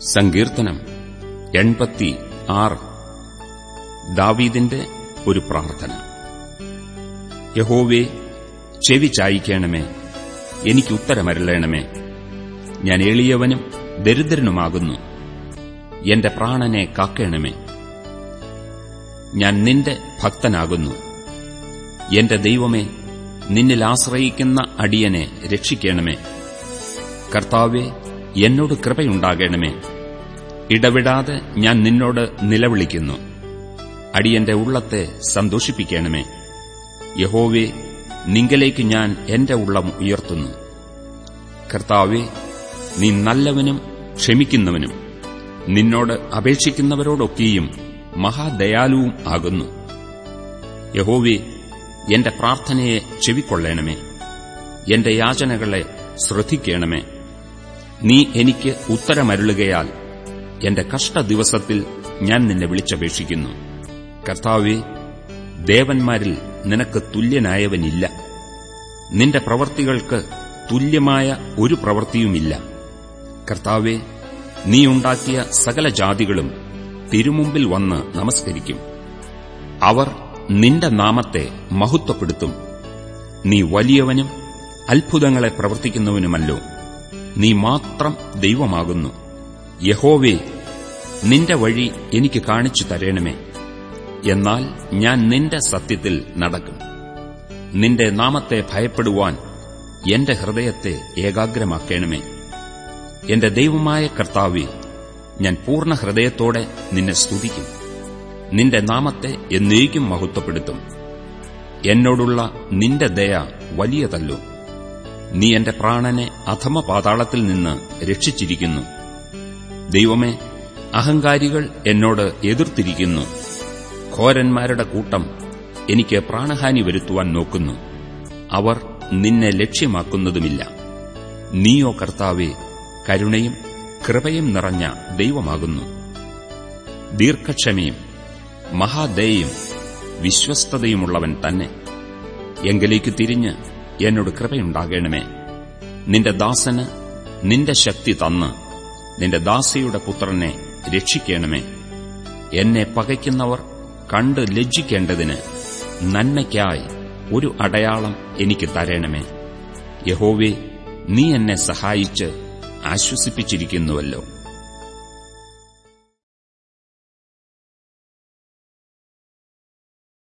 സങ്കീർത്തനം എൺപത്തി ആറ്. ദാവീദിന്റെ ഒരു പ്രാർത്ഥന. യഹോവേ ചെവി ചായ്ക്കണമേ എനിക്ക് ഉത്തരമരുളേണമേ. ഞാൻ എളിയവനും ദരിദ്രനുമാകുന്നു. എന്റെ പ്രാണനെ കാക്കണമേ. ഞാൻ നിന്റെ ഭക്തനാകുന്നു. എന്റെ ദൈവമേ നിന്നിൽ ആശ്രയിക്കുന്ന അടിയനെ രക്ഷിക്കണമേ. കർത്താവെ എന്നോട് കൃപയുണ്ടാകണമേ. ഇടവിടാതെ ഞാൻ നിന്നോട് നിലവിളിക്കുന്നു. അടിയന്റെ ഉള്ളത്തെ സന്തോഷിപ്പിക്കണമേ. യഹോവെ നിങ്കലേക്ക് ഞാൻ എന്റെ ഉള്ളം ഉയർത്തുന്നു. കർത്താവെ നീ നല്ലവനും ക്ഷമിക്കുന്നവനും. നിന്നോട് അപേക്ഷിക്കുന്നവരോടൊക്കെയും മഹാദയാലുവും ആകുന്നു. യഹോവെ എന്റെ പ്രാർത്ഥനയെ ചെവിക്കൊള്ളണമേ. എന്റെ യാചനകളെ ശ്രദ്ധിക്കണമേ. നീ എനിക്ക് ഉത്തരമരുളുകയാൽ എന്റെ കഷ്ടദിവസത്തിൽ ഞാൻ നിന്നെ വിളിച്ചപേക്ഷിക്കുന്നു. കർത്താവെ ദേവന്മാരിൽ നിനക്ക് തുല്യനായവനില്ല. നിന്റെ പ്രവർത്തികൾക്ക് തുല്യമായ ഒരു പ്രവൃത്തിയുമില്ല. കർത്താവെ നീ ഉണ്ടാക്കിയ സകല ജാതികളും തിരുമുമ്പിൽ വന്ന് നമസ്കരിക്കും. അവർ നിന്റെ നാമത്തെ മഹത്വപ്പെടുത്തും. നീ വലിയവനും അത്ഭുതങ്ങളെ പ്രവർത്തിക്കുന്നവനുമല്ലോ. നീ മാത്രം ദൈവമാകുന്നു. യഹോവേ നിന്റെ വഴി എനിക്ക് കാണിച്ചു തരണമേ. എന്നാൽ ഞാൻ നിന്റെ സത്യത്തിൽ നടക്കും. നിന്റെ നാമത്തെ ഭയപ്പെടുവാൻ എന്റെ ഹൃദയത്തെ ഏകാഗ്രമാക്കേണമേ. എന്റെ ദൈവമായ കർത്താവെ ഞാൻ പൂർണ ഹൃദയത്തോടെ നിന്നെ സ്തുതിക്കും. നിന്റെ നാമത്തെ എന്നേക്കും മഹത്വപ്പെടുത്തും. എന്നോടുള്ള നിന്റെ ദയ വലിയതല്ലോ. നീ എന്റെ പ്രാണനെ അധമ പാതാളത്തിൽ നിന്ന് രക്ഷിച്ചിരിക്കുന്നു. ദൈവമേ അഹങ്കാരികൾ എന്നോട് എതിർത്തിരിക്കുന്നു. ഘോരന്മാരുടെ കൂട്ടം എനിക്ക് പ്രാണഹാനി വരുത്തുവാൻ നോക്കുന്നു. അവർ നിന്നെ ലക്ഷ്യമാക്കുന്നതുമില്ല. നീയോ കർത്താവെ കരുണയും കൃപയും നിറഞ്ഞ ദൈവമാകുന്നു. ദീർഘക്ഷമയും മഹാദയയും വിശ്വസ്തതയുമുള്ളവൻ തന്നെ. എങ്കിലേക്ക് തിരിഞ്ഞ് എന്നോട് കൃപയുണ്ടാകണമേ. നിന്റെ ദാസന് നിന്റെ ശക്തി തന്ന് നിന്റെ ദാസിയുടെ പുത്രനെ രക്ഷിക്കണമേ. എന്നെ പകയ്ക്കുന്നവർ കണ്ട് ലജ്ജിക്കേണ്ടതിന് നന്മയ്ക്കായി ഒരു അടയാളം എനിക്ക് തരണമേ. യഹോവേ നീ എന്നെ സഹായിച്ച് ആശ്വസിപ്പിച്ചിരിക്കുന്നുവല്ലോ.